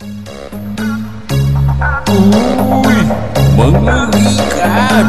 Ui, mengerikan.